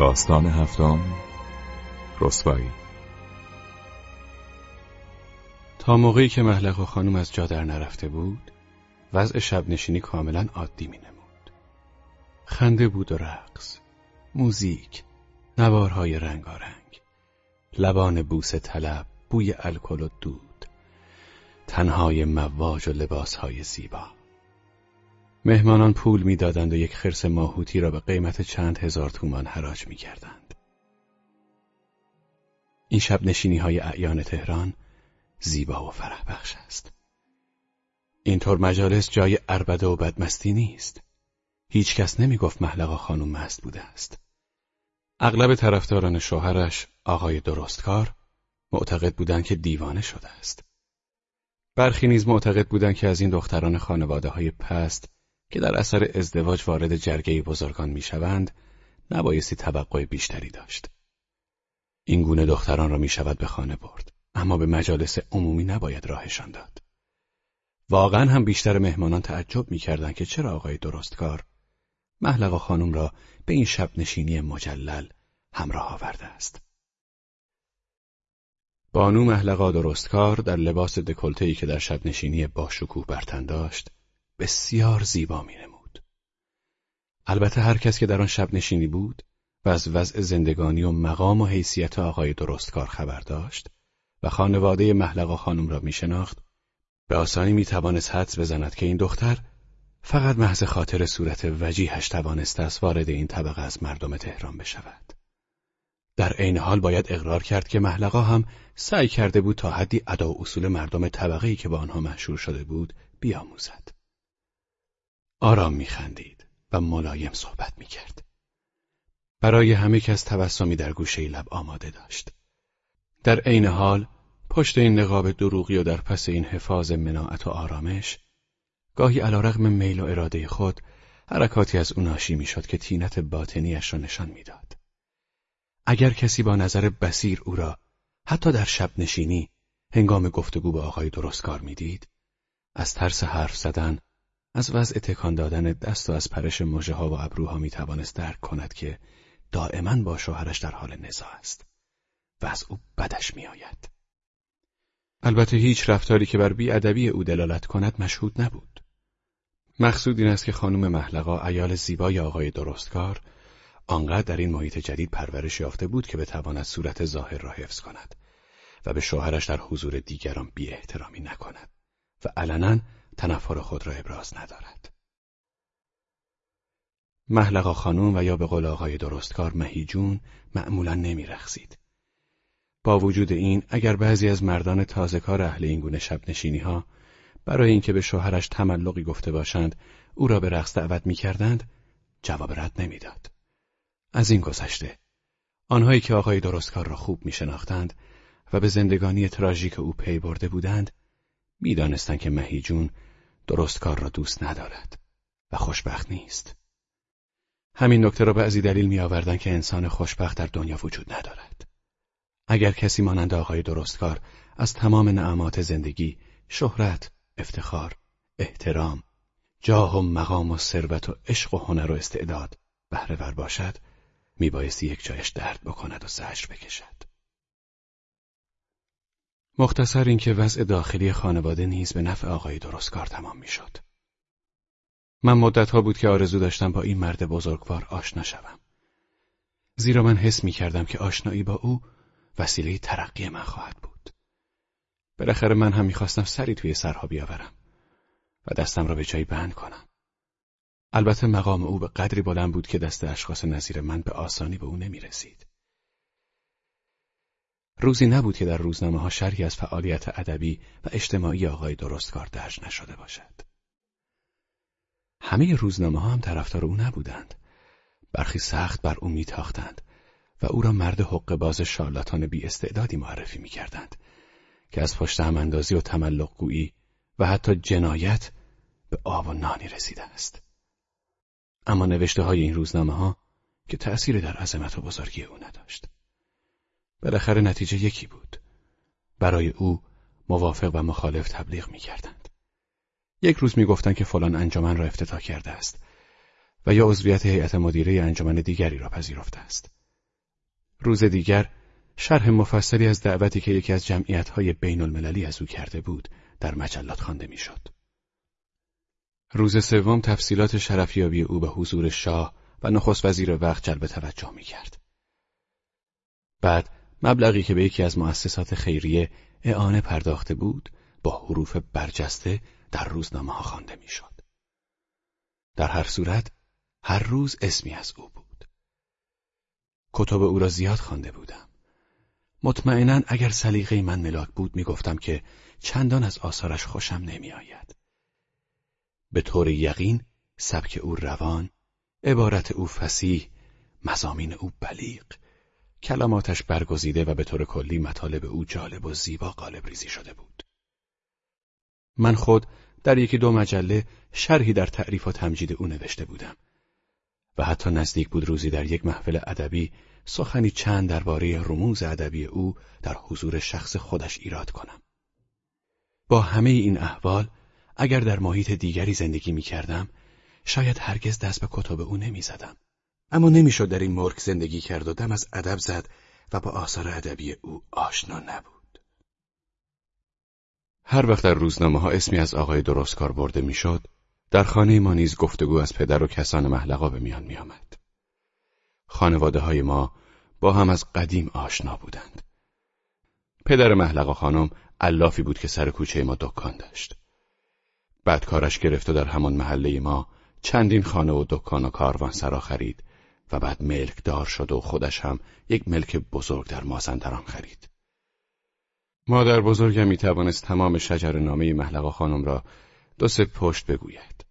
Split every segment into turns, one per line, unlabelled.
داستان هفتم رسوایی
تا موقعی که محلق و خانم از جا در نرفته بود وضع شب نشینی کاملا عادی می نمود. خنده بود و رقص موزیک نوارهای رنگارنگ لبان بوس طلب بوی الکل و دود تنهای مواج و لباسهای زیبا مهمانان پول می‌دادند و یک خرس ماهوتی را به قیمت چند هزار تومان حراج می‌کردند. این شب نشینی های اعیان تهران زیبا و فرح بخش است. اینطور مجالس جای اربده و بدمستی نیست. هیچ کس نمی گفت محلقا خانم مست بوده است. اغلب طرفداران شوهرش آقای درستکار معتقد بودند که دیوانه شده است. برخی نیز معتقد بودند که از این دختران خانواده های پست که در اثر ازدواج وارد جرگه بزرگان می‌شوند نبایستی توقع بیشتری داشت. این گونه دختران را می شود به خانه برد اما به مجالس عمومی نباید راهشان داد. واقعا هم بیشتر مهمانان تعجب می‌کردند که چرا آقای درستکار محلقا خانم را به این شب نشینی مجلل همراه آورده است. بانو محلقا درستکار در لباس دکلتهی که در شب نشینی با شکوه برتن داشت بسیار زیبا می نمود. البته هر کس که در آن شب نشینی بود و از وضع زندگانی و مقام و حیثیت آقای درستکار خبر داشت و خانواده محلقا خانم را می شناخت به آسانی می توانست حدس بزند که این دختر فقط محض خاطر صورت وجیهش توانسته است وارد این طبقه از مردم تهران بشود. در عین حال باید اقرار کرد که محلقا هم سعی کرده بود تا حدی ادا و اصول مردم طبقه ای که با آنها مشهور شده بود بیاموزد. آرام میخندید و ملایم صحبت می‌کرد. برای همه کس تبسمی در گوشه لب آماده داشت. در عین حال پشت این نقاب دروغی و در پس این حفاظ مناعت و آرامش گاهی علیرغم میل و اراده خود حرکاتی از او ناشی می‌شد که تینت باطنیش را نشان می‌داد. اگر کسی با نظر بسیر او را حتی در شب نشینی هنگام گفتگو با آقای درستکار می‌دید از ترس حرف زدن از وضع تکان دادن دست و از پرش مژه ها و ابروها می توانست درک کند که دائما با شوهرش در حال نزاع است و از او بدش می آید. البته هیچ رفتاری که بر بیادبی او دلالت کند مشهود نبود. مقصود این است که خانم محلقا ایال زیبای آقای درستکار آنقدر در این محیط جدید پرورش یافته بود که بتواند صورت ظاهر را حفظ کند و به شوهرش در حضور دیگران بی احترامی نکند و علنا تنفر خود را ابراز ندارد. محلقا خانوم و یا به قول آقای درستکار مهیجون معمولا نمی رخصید. با وجود این اگر بعضی از مردان تازه کار اهل این گونه شب ها برای اینکه به شوهرش تملقی گفته باشند او را به رقص دعوت می کردند جواب رد نمی‌داد. از این گذشته آنهایی که آقای درستکار را خوب می شناختند و به زندگانی تراژیک او پی برده بودند می‌دانستند که مهیجون درست کار را دوست ندارد و خوشبخت نیست. همین نکته را بعضی دلیل می آوردن که انسان خوشبخت در دنیا وجود ندارد. اگر کسی مانند آقای درستکار از تمام نعمات زندگی، شهرت، افتخار، احترام، جاه و مقام و ثروت و عشق و هنر و استعداد بهره باشد، میبایستی یک جایش درد بکند و زجر بکشد. مختصر اینکه وضع داخلی خانواده نیز به نفع آقای درستکار تمام می‌شد. من مدتها بود که آرزو داشتم با این مرد بزرگوار آشنا شوم. زیرا من حس می کردم که آشنایی با او وسیله ترقی من خواهد بود. بالاخره من هم می‌خواستم سری توی سرها بیاورم و دستم را به جایی بند کنم. البته مقام او به قدری بلند بود که دست اشخاص نظیر من به آسانی به او نمی رسید. روزی نبود که در روزنامه ها شرحی از فعالیت ادبی و اجتماعی آقای درستکار درج نشده باشد. همه روزنامه ها هم طرفدار او نبودند. برخی سخت بر او میتاختند و او را مرد حق باز شارلاتان بی استعدادی معرفی می‌کردند که از پشت هم اندازی و تملق گویی و حتی جنایت به آب و نانی رسیده است. اما نوشته های این روزنامه ها که تأثیری در عظمت و بزرگی او نداشت. بالاخره نتیجه یکی بود. برای او موافق و مخالف تبلیغ می کردند. یک روز می گفتند که فلان انجمن را افتتاح کرده است و یا عضویت هیئت مدیره انجمن دیگری را پذیرفته است. روز دیگر شرح مفصلی از دعوتی که یکی از جمعیت‌های بین المللی از او کرده بود در مجلات خوانده می‌شد. روز سوم تفصیلات شرفیابی او به حضور شاه و نخست وزیر وقت جلب توجه می کرد. بعد مبلغی که به یکی از مؤسسات خیریه اعانه پرداخته بود با حروف برجسته در روزنامه ها خوانده می‌شد. در هر صورت هر روز اسمی از او بود. کتب او را زیاد خوانده بودم. مطمئنا اگر سلیقه من ملاک بود می‌گفتم که چندان از آثارش خوشم نمیآید. به طور یقین سبک او روان، عبارت او فسیح، مزامین او بلیغ، کلماتش برگزیده و به طور کلی مطالب او جالب و زیبا قالب ریزی شده بود. من خود در یکی دو مجله شرحی در تعریف و تمجید او نوشته بودم و حتی نزدیک بود روزی در یک محفل ادبی سخنی چند درباره رموز ادبی او در حضور شخص خودش ایراد کنم. با همه این احوال اگر در محیط دیگری زندگی می کردم شاید هرگز دست به کتب او نمی زدم. اما نمی‌شد در این مرک زندگی کرد و دم از ادب زد و با آثار ادبی او آشنا نبود. هر وقت در روزنامه ها اسمی از آقای درستکار برده می‌شد، در خانه ما نیز گفتگو از پدر و کسان محلقا به میان می آمد. خانواده های ما با هم از قدیم آشنا بودند. پدر محلقا خانم علافی بود که سر کوچه ما دکان داشت. بعد کارش گرفت و در همان محله ما چندین خانه و دکان و کاروان سرا خرید و بعد ملک دار شد و خودش هم یک ملک بزرگ در مازندران خرید. مادر بزرگم می توانست تمام شجر نامه محلقا خانم را دو سه پشت بگوید.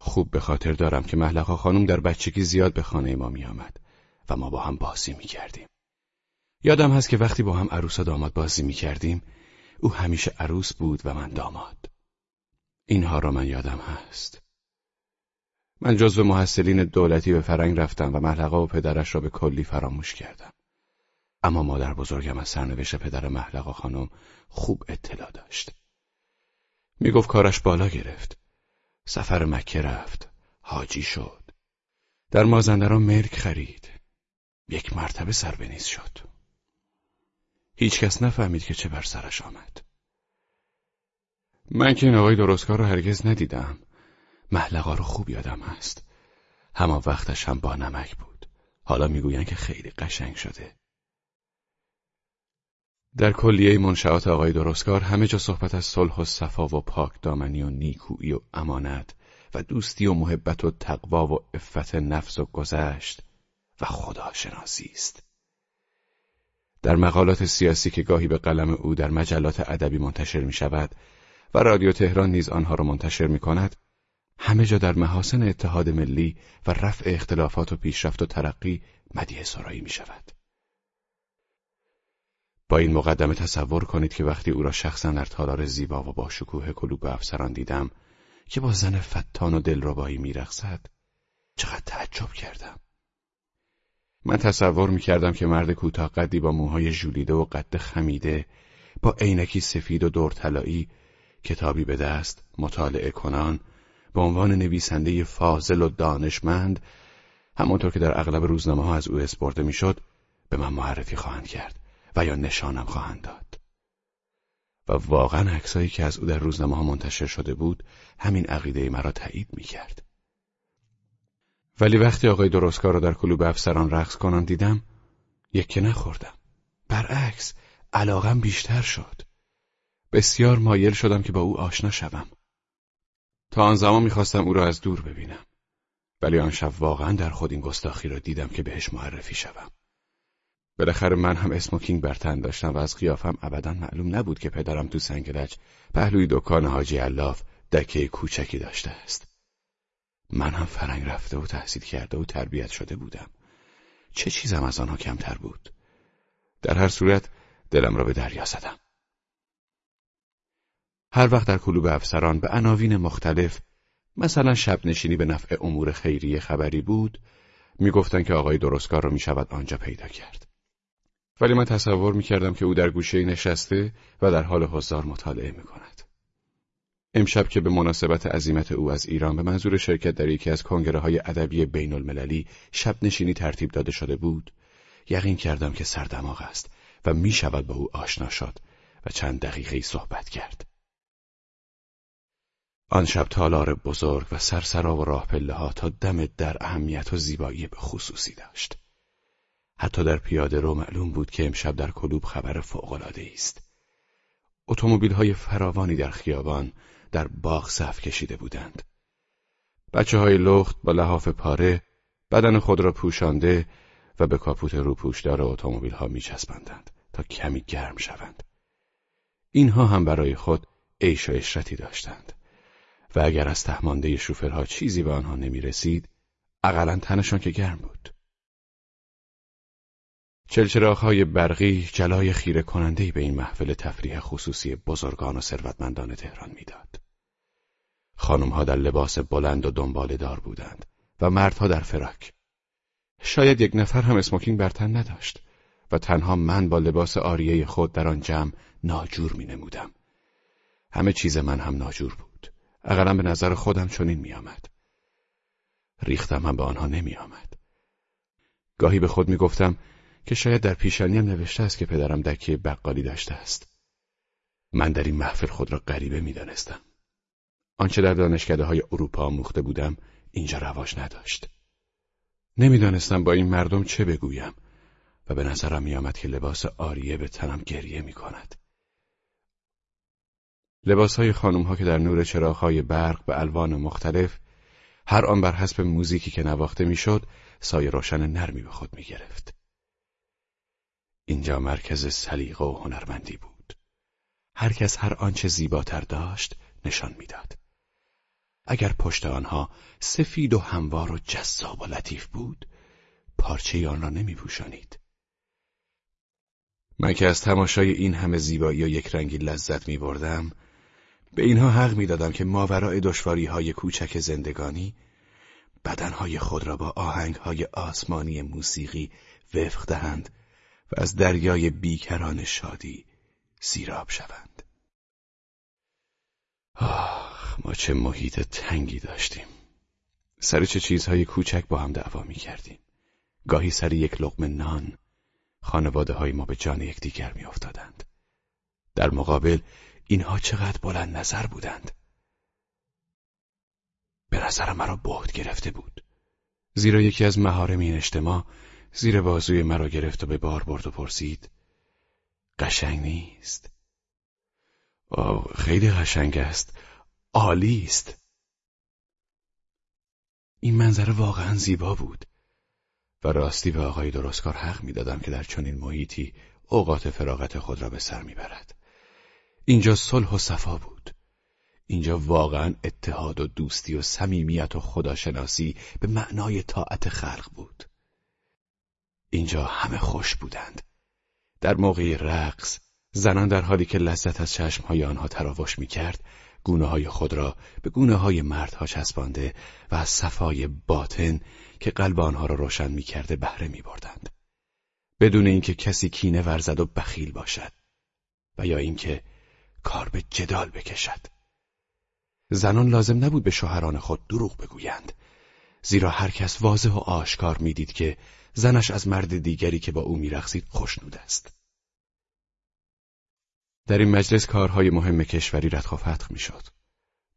خوب به خاطر دارم که محلقا خانم در بچگی زیاد به خانه ما می آمد و ما با هم بازی می کردیم. یادم هست که وقتی با هم عروس و داماد بازی می کردیم او همیشه عروس بود و من داماد. اینها را من یادم هست. من جزو محصلین دولتی به فرنگ رفتم و محلقا و پدرش را به کلی فراموش کردم. اما مادر بزرگم از سرنوشت پدر محلقا خانم خوب اطلاع داشت. می گفت کارش بالا گرفت. سفر مکه رفت. حاجی شد. در مازندران ملک خرید. یک مرتبه سر نیز شد. هیچ کس نفهمید که چه بر سرش آمد. من که این آقای درستکار رو هرگز ندیدم. محلقا رو خوب یادم هست. همان وقتش هم با نمک بود. حالا می‌گوین که خیلی قشنگ شده. در کلیه منشعات آقای درستکار همه جا صحبت از صلح و صفا و پاک دامنی و نیکویی و امانت و دوستی و محبت و تقوا و عفت نفس و گذشت و خداشناسی است. در مقالات سیاسی که گاهی به قلم او در مجلات ادبی منتشر می شود و رادیو تهران نیز آنها را منتشر می کند همه جا در محاسن اتحاد ملی و رفع اختلافات و پیشرفت و ترقی مدیه سرایی می شود. با این مقدمه تصور کنید که وقتی او را شخصا در تالار زیبا و با شکوه کلوب افسران دیدم که با زن فتان و دلربایی میرقصد چقدر تعجب کردم من تصور می‌کردم که مرد کوتاه قدی با موهای ژولیده و قد خمیده با عینکی سفید و دور طلایی کتابی به دست مطالعه کنان به عنوان نویسنده فاضل و دانشمند همانطور که در اغلب روزنامه ها از او اسپرده می‌شد به من معرفی خواهند کرد و یا نشانم خواهند داد. و واقعا عکسایی که از او در روزنامه ها منتشر شده بود همین عقیده مرا تایید می کرد. ولی وقتی آقای درستکار را در کلوب افسران رقص کنان دیدم یکی نخوردم. برعکس علاقم بیشتر شد. بسیار مایل شدم که با او آشنا شوم. تا آن زمان می‌خواستم او را از دور ببینم. ولی آن شب واقعا در خود این گستاخی را دیدم که بهش معرفی شوم. بالاخره من هم اسموکینگ بر تن داشتم و از قیافم ابدا معلوم نبود که پدرم تو سنگلج پهلوی دکان حاجی الاف دکه کوچکی داشته است. من هم فرنگ رفته و تحصیل کرده و تربیت شده بودم. چه چیزم از آنها کمتر بود؟ در هر صورت دلم را به دریا زدم. هر وقت در کلوب افسران به عناوین مختلف مثلا شب نشینی به نفع امور خیریه خبری بود می‌گفتند که آقای درستکار را می‌شود آنجا پیدا کرد. ولی من تصور می‌کردم که او در گوشه نشسته و در حال حضار مطالعه می‌کند. امشب که به مناسبت عزیمت او از ایران به منظور شرکت در یکی از کنگره های ادبی بین المللی شب نشینی ترتیب داده شده بود، یقین کردم که سردماغ است و می شود با او آشنا شد و چند دقیقه صحبت کرد. آن شب تالار بزرگ و سرسرا و راه پله ها تا دم در اهمیت و زیبایی به خصوصی داشت. حتی در پیاده رو معلوم بود که امشب در کلوب خبر فوقالعاده است. اتومبیل های فراوانی در خیابان در باغ صف کشیده بودند. بچه های لخت با لحاف پاره بدن خود را پوشانده و به کاپوت روپوشدار اتومبیل ها می تا کمی گرم شوند. اینها هم برای خود عیش و اشرتی داشتند و اگر از تهمانده شوفرها چیزی به آنها نمی رسید اقلا تنشان که گرم بود. های برقی جلای خیره کنندهی به این محفل تفریح خصوصی بزرگان و ثروتمندان تهران می‌داد. خانمها در لباس بلند و دنبال دار بودند و مردها در فراک. شاید یک نفر هم اسموکینگ بر تن نداشت و تنها من با لباس آریه خود در آن جمع ناجور می نمودم. همه چیز من هم ناجور بود. اقلا به نظر خودم چنین می آمد. ریختم هم به آنها نمی آمد. گاهی به خود می گفتم که شاید در پیشانیم نوشته است که پدرم دکه بقالی داشته است. من در این محفل خود را غریبه می دانستم. آنچه در دانشکده های اروپا آموخته بودم اینجا رواج نداشت. نمی‌دانستم با این مردم چه بگویم و به نظرم میآمد که لباس آریه به تنم گریه می کند. لباس های خانم ها که در نور چراغ های برق به الوان مختلف هر آن بر حسب موزیکی که نواخته می‌شد سایه روشن نرمی به خود می گرفت. اینجا مرکز سلیقه و هنرمندی بود. هر کس هر آنچه زیباتر داشت نشان می‌داد. اگر پشت آنها سفید و هموار و جذاب و لطیف بود پارچه آن را نمی پوشانید. من که از تماشای این همه زیبایی و یک رنگی لذت می بردم به اینها حق می دادم که ماورای دشواری های کوچک زندگانی بدنهای خود را با آهنگ های آسمانی موسیقی وفق دهند و از دریای بیکران شادی سیراب شوند. آخ ما چه محیط تنگی داشتیم سر چه چیزهای کوچک با هم دعوا می کردیم گاهی سر یک لقمه نان خانواده های ما به جان یکدیگر می افتادند. در مقابل اینها چقدر بلند نظر بودند. به نظر مرا بهت گرفته بود. زیرا یکی از مهارم این اجتماع زیر بازوی مرا گرفت و به بار برد و پرسید قشنگ نیست؟ خیلی قشنگ است. عالی است. این منظره واقعا زیبا بود و راستی به آقای درستکار حق می‌دادم که در چنین محیطی اوقات فراغت خود را به سر می‌برد. اینجا صلح و صفا بود. اینجا واقعا اتحاد و دوستی و صمیمیت و خداشناسی به معنای طاعت خلق بود. اینجا همه خوش بودند. در موقع رقص زنان در حالی که لذت از چشمهای آنها تراوش می‌کرد گونه های خود را به گونه های مردها چسبانده و از صفای باطن که قلب آنها را روشن می‌کرده بهره میبردند. بدون اینکه کسی کینه ورزد و بخیل باشد و یا اینکه کار به جدال بکشد. زنان لازم نبود به شوهران خود دروغ بگویند. زیرا هر کس واضح و آشکار می‌دید که زنش از مرد دیگری که با او میرقصید خوشنود است. در این مجلس کارهای مهم کشوری ردخ و فتخ می‌شد.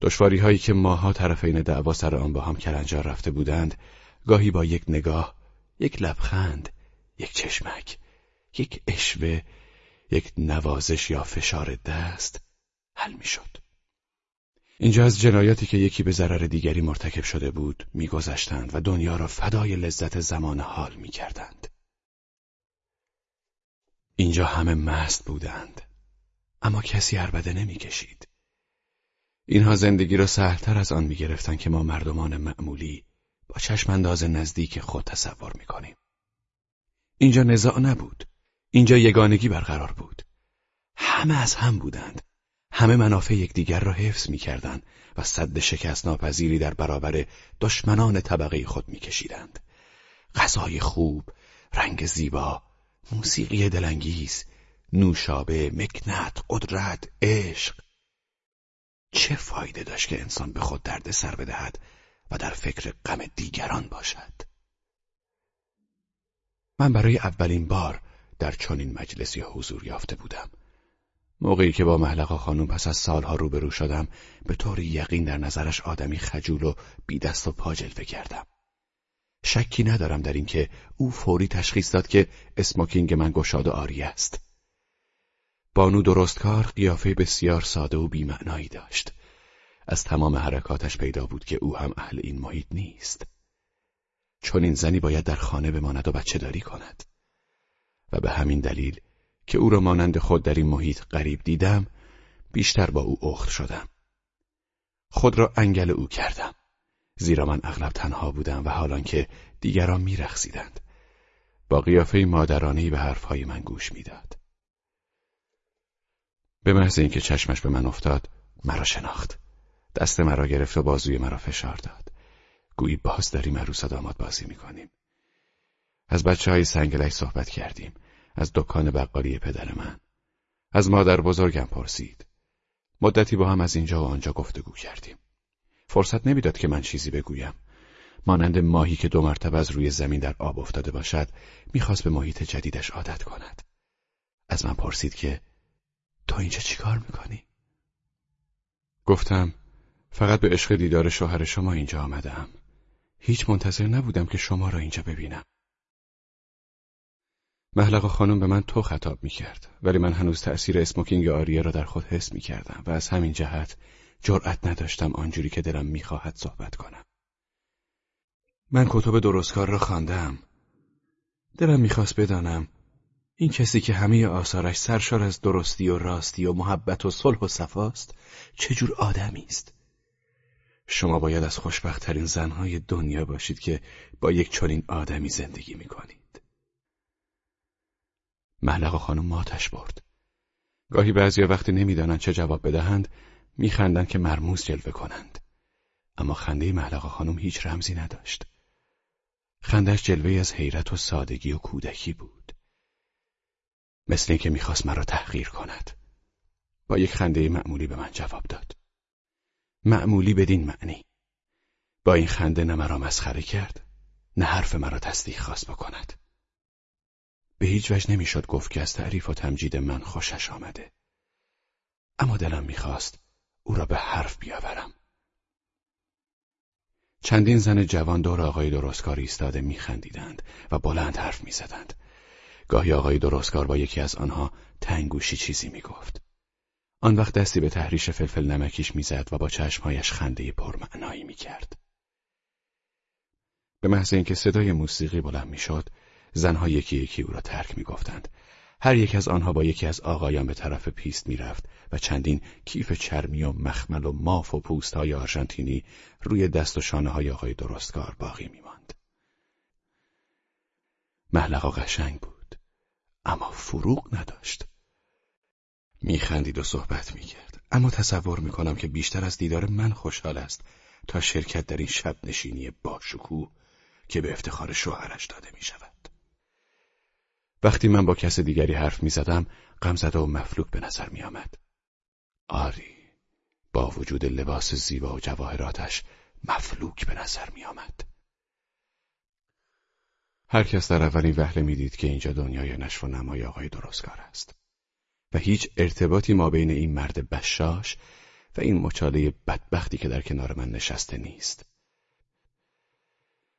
دشواری هایی که ماها طرفین دعوا سر آن با هم کلنجار رفته بودند گاهی با یک نگاه، یک لبخند، یک چشمک، یک اشوه، یک نوازش یا فشار دست حل می‌شد. اینجا از جنایاتی که یکی به ضرر دیگری مرتکب شده بود میگذشتند و دنیا را فدای لذت زمان حال می‌کردند. اینجا همه مست بودند اما کسی عربده نمی‌کشید. اینها زندگی را سهلتر از آن می‌گرفتند که ما مردمان معمولی با چشم انداز نزدیک خود تصور می‌کنیم. اینجا نزاع نبود. اینجا یگانگی برقرار بود. همه از هم بودند. همه منافع یکدیگر را حفظ می‌کردند و صد شکست ناپذیری در برابر دشمنان طبقه خود میکشیدند. غذای خوب، رنگ زیبا، موسیقی دلانگیز، نوشابه، مکنت، قدرت، عشق. چه فایده داشت که انسان به خود درد سر بدهد و در فکر غم دیگران باشد؟ من برای اولین بار در چنین مجلسی حضور یافته بودم. موقعی که با محلقا خانم پس از سالها روبرو شدم به طور یقین در نظرش آدمی خجول و بی دست و پا جلوه کردم. شکی ندارم در اینکه او فوری تشخیص داد که اسموکینگ من گشاد و آری است. بانو درستکار قیافه بسیار ساده و بیمعنایی داشت. از تمام حرکاتش پیدا بود که او هم اهل این محیط نیست. چون این زنی باید در خانه بماند و بچه داری کند. و به همین دلیل که او را مانند خود در این محیط غریب دیدم بیشتر با او اخت شدم. خود را انگل او کردم. زیرا من اغلب تنها بودم و حالان که دیگران میرخصیدند. با قیافه مادرانهی به حرفهای من گوش می‌داد. به محض اینکه چشمش به من افتاد مرا شناخت. دست مرا گرفت و بازوی مرا فشار داد. گویی باز داریم عروس داماد بازی می‌کنیم. از بچه های سنگلش صحبت کردیم. از دکان بقالی پدر من. از مادر بزرگم پرسید. مدتی با هم از اینجا و آنجا گفتگو کردیم. فرصت نمی‌داد که من چیزی بگویم. مانند ماهی که دو مرتبه از روی زمین در آب افتاده باشد می‌خواست به محیط جدیدش عادت کند. از من پرسید که تو اینجا چیکار می‌کنی؟ گفتم فقط به عشق دیدار شوهر شما اینجا آمدم. هیچ منتظر نبودم که شما را اینجا ببینم. محلق خانم به من تو خطاب می کرد ولی من هنوز تأثیر اسموکینگ آریه را در خود حس می کردم و از همین جهت جرأت نداشتم آنجوری که دلم می‌خواهد صحبت کنم. من کتب درستکار را خواندم. دلم می‌خواست بدانم این کسی که همه آثارش سرشار از درستی و راستی و محبت و صلح و صفاست چجور آدمی است؟ شما باید از خوشبختترین زنهای دنیا باشید که با یک چنین آدمی زندگی می‌کنید. محلق خانم ماتش برد. گاهی بعضیا وقتی نمی‌دانند چه جواب بدهند میخندند که مرموز جلوه کنند. اما خنده محلق خانم هیچ رمزی نداشت. خندش جلوه از حیرت و سادگی و کودکی بود. مثل اینکه می‌خواست مرا تحقیر کند. با یک خنده معمولی به من جواب داد. معمولی بدین معنی. با این خنده نه مرا مسخره کرد، نه حرف مرا تصدیق خواست بکند. به هیچ وجه نمی‌شد گفت که از تعریف و تمجید من خوشش آمده. اما دلم می‌خواست او را به حرف بیاورم. چندین زن جوان دور آقای درستکار ایستاده میخندیدند و بلند حرف می‌زدند. گاهی آقای درستکار با یکی از آنها تنگوشی چیزی می‌گفت. آن وقت دستی به ته ریش فلفل نمکیش می‌زد و با چشمهایش خنده پرمعنایی می‌کرد. به محض اینکه صدای موسیقی بلند می‌شد، زنها یکی یکی او را ترک می‌گفتند هر یک از آنها با یکی از آقایان به طرف پیست می‌رفت و چندین کیف چرمی و مخمل و ماف و پوست های آرژانتینی روی دست و شانه های آقای درستکار باقی میماند. محلقا قشنگ بود اما فروغ نداشت. میخندید و صحبت می‌کرد اما تصور می‌کنم که بیشتر از دیدار من خوشحال است تا شرکت در این شب نشینی باشکوه که به افتخار شوهرش داده می شود. وقتی من با کس دیگری حرف می زدم غمزده و مفلوک به نظر می آمد. آری با وجود لباس زیبا و جواهراتش مفلوک به نظر می آمد. هر کس در اولین وهله می‌دید که اینجا دنیای نشو و نمای آقای درستکار است و هیچ ارتباطی ما بین این مرد بشاش و این مچاله بدبختی که در کنار من نشسته نیست.